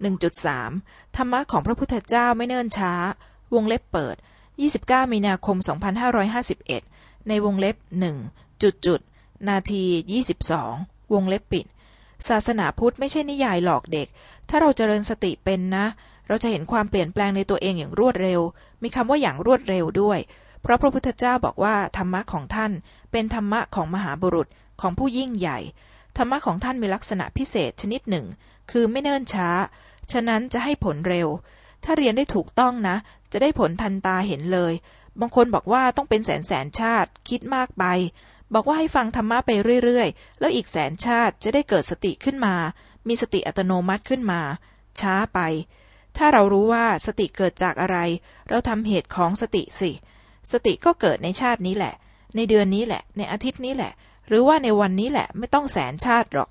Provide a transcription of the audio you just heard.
1.3 ธรรมะของพระพุทธเจ้าไม่เนิ่นช้า วงเล็บเปิด 29 มีนาคม 2551 ในวงเล็บหนึ่งจุดจุดนาที 22 วงเล็บปิด ศาสนาพุทธไม่ใช่นิยายหลอกเด็ก ถ้าเราเจริญสติเป็นนะ เราจะเห็นความเปลี่ยนแปลงในตัวเองอย่างรวดเร็ว มีคำว่าอย่างรวดเร็วด้วย เพราะพระพุทธเจ้าบอกว่าธรรมะของท่านเป็นธรรมะของมหาบุรุษของผู้ยิ่งใหญ่ ธรรมะของท่านมีลักษณะพิเศษชนิดหนึ่ง คือไม่เนิ่นช้า ฉะนั้นจะให้ผลเร็ว ถ้าเรียนได้ถูกต้องนะ จะได้ผลทันตาเห็นเลย บางคนบอกว่าต้องเป็นแสนแสนชาติ คิดมากไป บอกว่าให้ฟังธรรมะไปเรื่อยๆ แล้วอีกแสนชาติจะได้เกิดสติขึ้นมา มีสติอัตโนมัติขึ้นมา ช้าไป ถ้าเรารู้ว่าสติเกิดจากอะไร เราทำเหตุของสติสิ สติก็เกิดในชาตินี้แหละ ในเดือนนี้แหละ ในอาทิตย์นี้แหละ หรือว่าในวันนี้แหละ ไม่ต้องแสนชาติหรอก